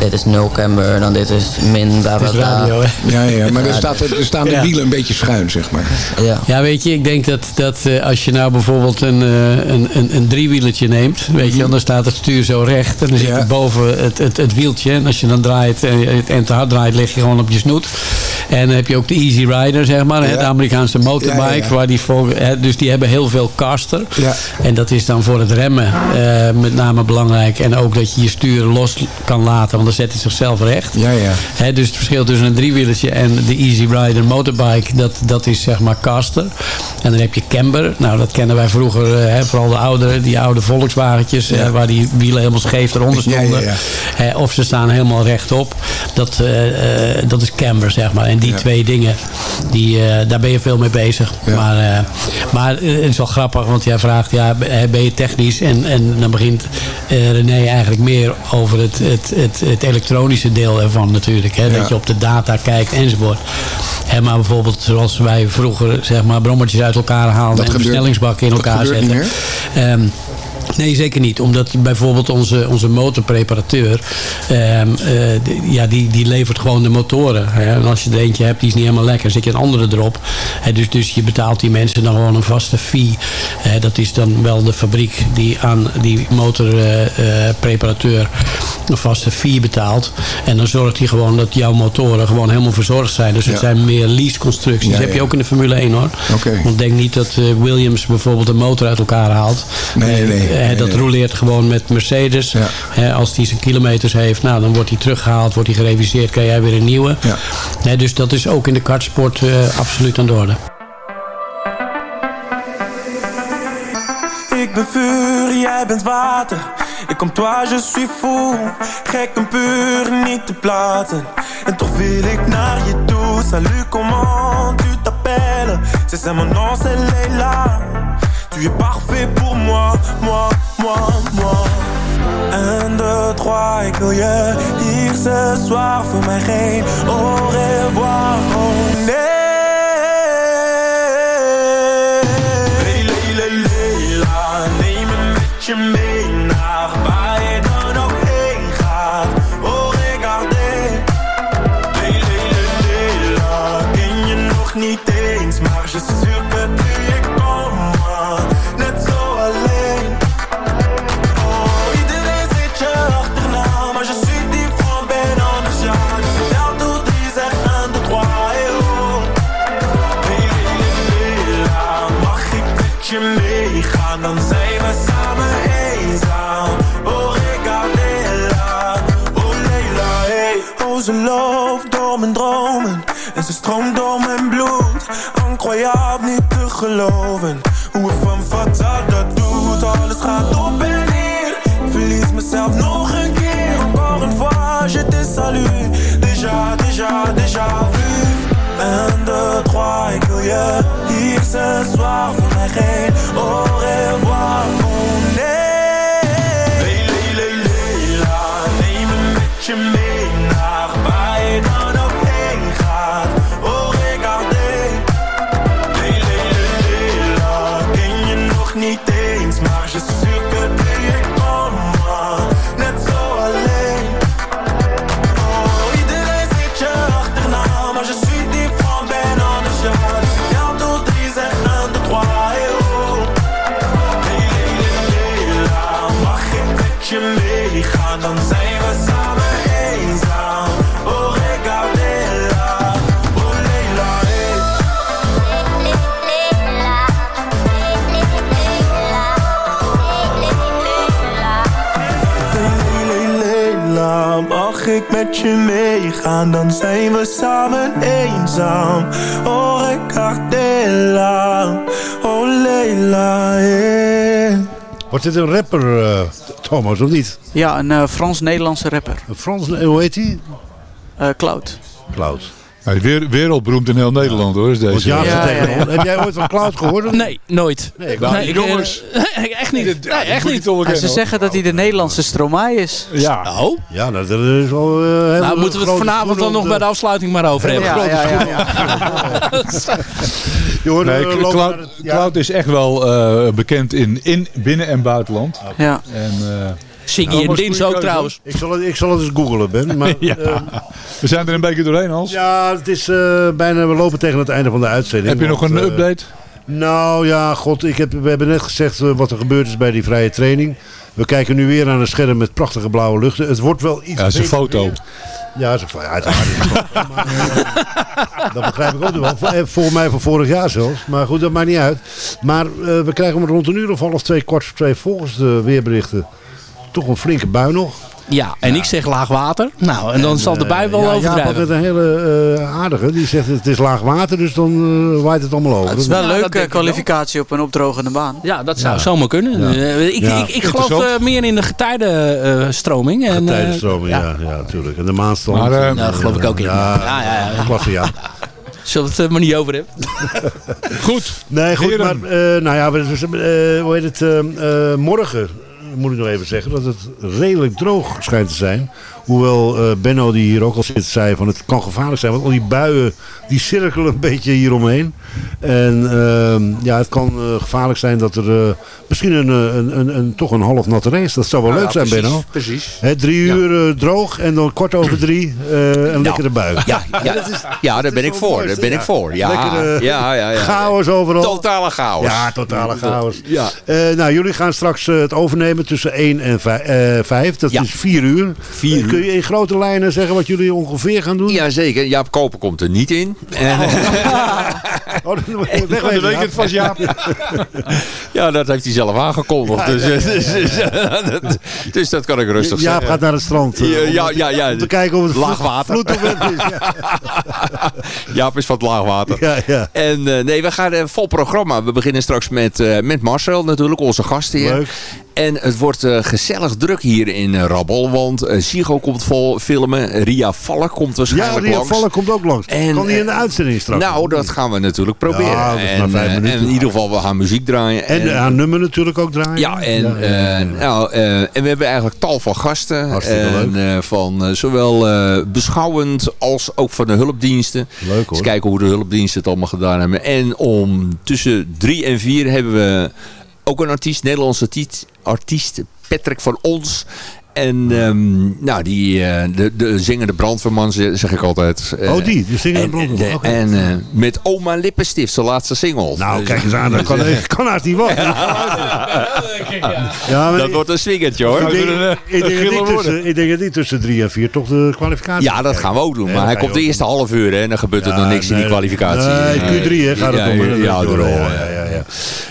dit is 0 camber, dan dit is min, bla bla Het is bla. radio, hè? Ja, ja, maar er, staat, er staan de Ja. wielen een beetje schuin, zeg maar. Ja. Ja, weet je, ik denk dat, dat eh, als je nou bijvoorbeeld een, eh, een, een, een driewielertje neemt, weet je, wel, dan staat het stuur zo recht en dan zit je boven het, het, het wieltje. En als je dan draait en het en te hard draait, lig je gewoon op je snoet. En dan heb je ook de Easy Rider, zeg maar, hè, de Amerikaanse motorbike, waar die voor, hè, dus die hebben heel veel caster. En dat is dan voor het remmen eh, met name belangrijk. En ook dat je je stuur los kan laten, want dan zet hij zichzelf recht. Ja, ja. Hè, dus het verschil tussen een driewielertje en de Easy Rider motorbike, dat, dat is zeg maar caster. En dan heb je camber. Nou, dat kennen wij vroeger, eh, hè, vooral de ouderen, die oude Volkswagentjes, eh, waar die wielen helemaal scheef eronder Ja, ja, stonden. ja. Hè, of ze staan helemaal rechtop. Dat, eh, eh, dat is camber, zeg maar. En die twee dingen, die, eh, daar ben je veel mee bezig. Maar, maar het is wel grappig, want jij vraagt, ja, ben je technisch? En, en dan begint René eigenlijk meer over het, het, het, het elektronische deel ervan natuurlijk. Hè? Dat je op de data kijkt enzovoort. Hè, maar bijvoorbeeld zoals wij vroeger zeg maar, brommertjes uit elkaar haalden Dat en gebeurt- versnellingsbakken in elkaar zetten. niet Ehm, Nee, zeker niet. Omdat bijvoorbeeld onze, onze motorpreparateur... ehm, eh, ja, die, die levert gewoon de motoren. Hè. En als je er eentje hebt, die is niet helemaal lekker... zet je een andere erop. Hè, dus, dus je betaalt die mensen dan gewoon een vaste fee. Hè, dat is dan wel de fabriek die aan die motorpreparateur... een vaste fee betaalt. En dan zorgt hij gewoon dat jouw motoren gewoon helemaal verzorgd zijn. Dus het Ja. zijn meer lease-constructies. Ja, heb je ook in de Formule 1 hoor. Oké. Want denk niet dat eh, Williams bijvoorbeeld een motor uit elkaar haalt. Nee, nee, Dat roleert gewoon met Mercedes. Ja. Als die zijn kilometers heeft, nou, dan wordt hij teruggehaald, wordt hij gereviseerd, krijg jij weer een nieuwe. Ja. Hè, dus dat is ook in de kartsport eh, absoluut aan de orde. Ik ben vuur, jij bent water. Ik kom toi, je suis fou. Gek en puur niet te plaatsen. En toch wil ik naar je toe. Salut, comment tu t'appelles? C'est ça mon nom, c'est Leila. Tu es parfait pour moi, moi, moi, moi. 1, 2, 3, ik wil je hier ce soir. Voor mij geen au revoir, ik met je meegaan? Dan zijn we samen eenzaam. Oh, regardez-la, oh Leila, eh. Wordt dit een rapper, eh, Thomas, of niet? Ja, een eh, Frans-Nederlandse rapper. Een Frans, hoe heet hij? Eh, Cloud. Cloud. Hij is weer, wereldberoemd in heel Nederland hoor. Is deze. Ja, Heb jij ooit van Cloud gehoord? Nee, nooit. Nee, Nou, ik, jongens. eh, [LAUGHS] echt niet. Nee, echt niet. Ja, ze zeggen dat hij de Nederlandse Stromae is. Ja. Oh? Ja, nou, dat is wel... eh, hele Nou, moeten we het vanavond dan nog om bij de afsluiting maar over hebben. ja, ja, [LAUGHS] eh, het- ja. Cloud is echt wel eh, bekend in, in binnen- en buitenland. Ja. En, eh, In Thomas, Dins ook trouwens. Ik zal, het, ik zal het eens googelen, Ben. [LAUGHS] Maar, ja. eh, we zijn er een beetje doorheen, Hans. ja, het is eh, bijna... We lopen tegen het einde van de uitzending. Heb je nog een eh, update? Nou ja, god, ik heb, we hebben net gezegd eh, wat er gebeurd is bij die vrije training. We kijken nu weer aan een scherm met prachtige blauwe luchten. Het wordt wel iets Ja, is een beter foto. weer. Ja, een foto. Uiteraard is het een foto, maar, dat begrijp ik ook nog wel. Volgens mij van vorig jaar zelfs. Maar goed, dat maakt niet uit. Maar eh, we krijgen om rond een uur of half twee, kwart voor twee volgens de weerberichten toch een flinke bui nog. Ja, en ik zeg laag water. Nou, en dan zal de bui wel ja, overdrijven. had net een hele eh, aardige. Die zegt het is laag water, dus dan eh, waait het allemaal over. Het is Dat- wel Ja, leuk, dat denk eh, ik wel. kwalificatie op een opdrogende baan. Ja, dat zou Ja. zomaar kunnen. Ja. Eh, ik, Ja. ik, ik geloof eh, meer in de getijdenstroming. en, eh, Tijdenstromen, ja, ja, natuurlijk. En de maanstand. Maar, eh, en, Nou, geloof ik ook in. Ja, Ja, ja, ja. klasse, ja. [LAUGHS] Zullen we het er maar niet over hebben? [LAUGHS] Goed. Nee, goed, Heren. maar eh, nou ja, we- we- eh, hoe heet het? eh, eh, morgen moet ik nog even zeggen dat het redelijk droog schijnt te zijn. Hoewel eh, Benno, die hier ook al zit, zei van het kan gevaarlijk zijn. Want al die buien, die cirkelen een beetje hieromheen. En ehm, ja, het kan eh, gevaarlijk zijn dat er eh, misschien een, een, een, een, toch een half natte race. Dat zou wel leuk zijn, precies, Benno. Precies. Hè, drie uur droog en dan kwart over drie een lekkere bui. Ja, ja, [LAUGHS] ja daar ben ik voor. Daar ben ik voor. Ja, Lekkere ja, ja, ja. chaos overal. Totale chaos. Ja, totale chaos. Ja. Nou, jullie gaan straks het overnemen tussen 1 en 5. dat is 4 uur. Vier Eh, Kun je in grote lijnen zeggen wat jullie ongeveer gaan doen? Jazeker, Jaap Koper komt er niet in. En, [LAUGHS] Oh, [LAUGHS] moet wegwezen, het vast, Jaap. ja, dat heeft hij zelf aangekondigd. dus, eh, dus, dus, [LAUGHS] dat- dus dat kan ik rustig Jaap zeggen. gaat naar het strand. eh, Ja, om- ja, ja, ja. Om te kijken of het Laag vloed- water. vloed of wet is. Ja, Jaap is van het laagwater. ja, ja. En eh, nee, we gaan een vol programma. We beginnen straks met, eh, met Marcel natuurlijk, onze gastheer. Leuk. En het wordt eh, gezellig druk hier in eh, Rabbel. Want eh Sigo komt vol filmen. Ria Valk komt Ja, waarschijnlijk Ria langs. Vallen komt ook langs. En, kan die in de eh, uitzending straks? Nou, dat gaan we natuurlijk proberen. Ja, dat is maar en, vijf eh, minuten. en in ieder geval, we gaan muziek draaien. En haar nummer natuurlijk ook draaien. Ja, en, Ja, ja, ja, eh, nou, eh, en we hebben eigenlijk tal van gasten. Hartstikke en, eh, van eh, zowel eh, beschouwend als ook van de hulpdiensten. Leuk hoor. Eens kijken hoe de hulpdiensten het allemaal gedaan hebben. En om tussen drie en vier hebben we ook een artiest, Nederlandse artiest, artiest Patrick van Ons. En ehm, nou, die, eh, de, de zingende brandweerman zeg zeg ik altijd. Eh, Oh, die, de zingende en- brandweerman, En, eh, met Oma Lippenstift, zijn laatste single. Nou, Dus- kijk eens aan. Dat [LAUGHS] kan, kan haast niet wachten. Ja, dat wordt een swingertje hoor. Ik denk, ik, denk dat tussen, ik denk dat die tussen drie en vier toch de kwalificatie Ja, dat gaan we ook doen. Maar hij komt de eerste half uur hè, en dan gebeurt er nog niks in die kwalificatie. Nee, Q3 hè, gaat het ja, om. Ja, ja, ja, ja.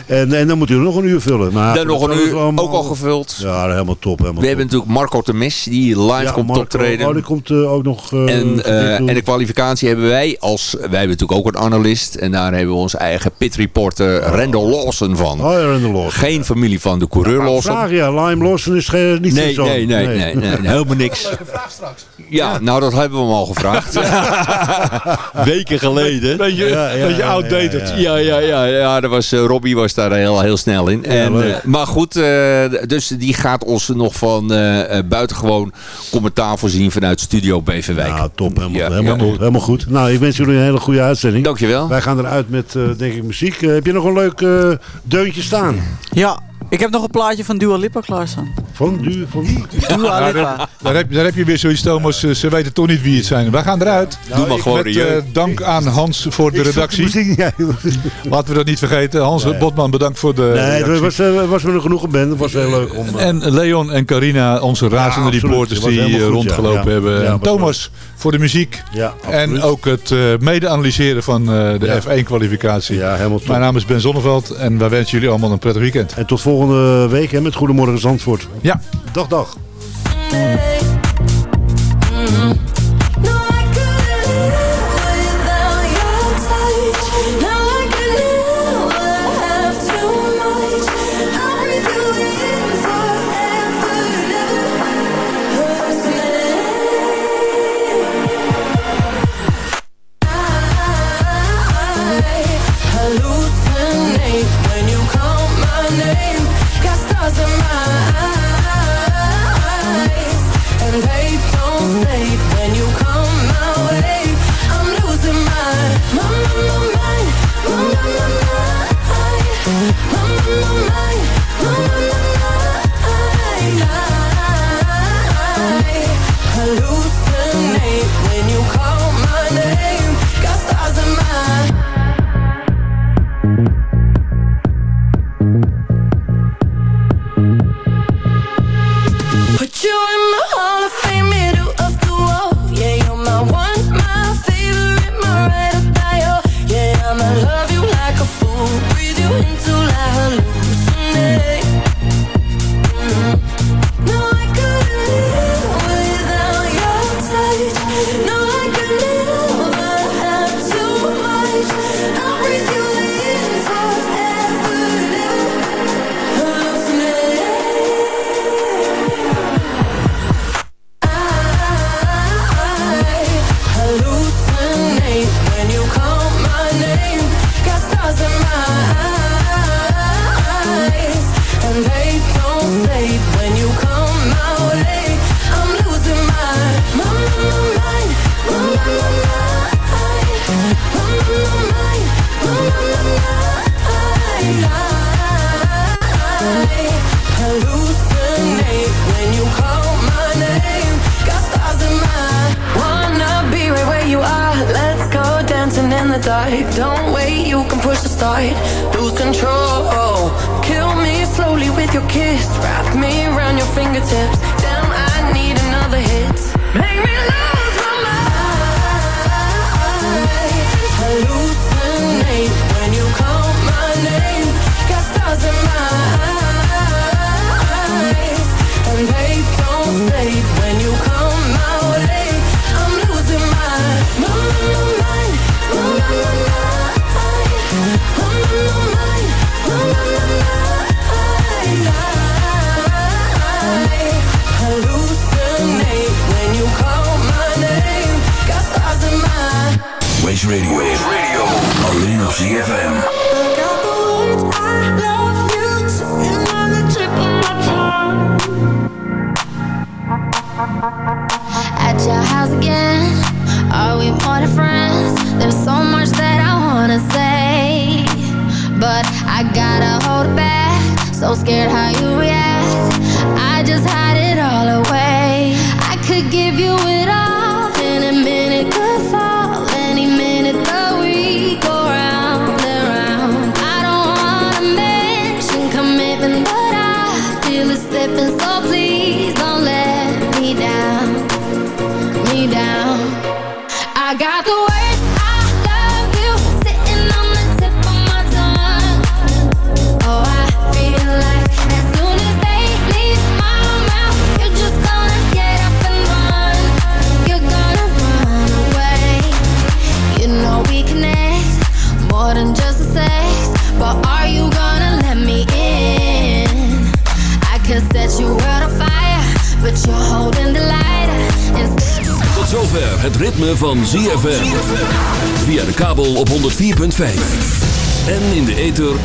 En, en dan moet u nog een uur vullen. Maar Dan nog een is uur, allemaal- ook al gevuld. Ja, helemaal top. Helemaal We hebben natuurlijk Marco Temes, die live Ja, komt Marco, optreden. Oh, die komt eh, ook nog... eh, en, eh, en de kwalificatie hebben wij als... Wij hebben natuurlijk ook een analist. En daar hebben we onze eigen pit reporter Randall Lawson van. Oh ja, Randall Lawson. Geen familie van de coureur Lawson. Vraag, ja, Lime Lawson is geen, niet Nee, zo. nee, nee, nee, nee, nee, helemaal niks. Ja, nou dat hebben we hem al gevraagd. [LAUGHS] [LAUGHS] Weken geleden. Beetje, Ja, ja, beetje ja, outdated. Ja, ja, ja, ja. Daar was, eh, Robbie was daar heel, heel snel in. en, maar goed, eh, dus die gaat ons nog van buitengewoon commentaar voorzien vanuit Studio Beverwijk. Nou, top. Helemaal, Ja, helemaal, ja. helemaal goed. Nou, ik wens jullie een hele goede uitzending. Dankjewel. Wij gaan eruit met, eh, denk ik, muziek. Eh, heb je nog een leuk eh, deuntje staan? Ja, ik heb nog een plaatje van Dua Lipa klaarstaan. Van du, van Dua [LAUGHS] Daar, Lipa. daar, heb, daar heb je weer zoiets, Thomas. eh, Ze weten toch niet wie het zijn. Wij gaan eruit. Doe maar gewoon, Met Rieu. eh, dank aan Hans voor de Ik redactie. muziek, ja. [LAUGHS] Laten we dat niet vergeten. Hans Botman, bedankt voor de Nee, het was, eh, was me er genoeg band. Het was heel leuk om... eh, En Leon en Carina, onze razende reporters die eh, goed, rondgelopen Ja. hebben. Ja, En Thomas voor de muziek. ja, En ook het eh, mede-analyseren van eh, de Ja. F1-kwalificatie. Ja, helemaal top. Mijn naam is Ben Zonneveld en wij wensen jullie allemaal een prettig weekend. En tot volgende week hè, met Goedemorgen Zandvoort. Ja. Dag, dag. Hallucinate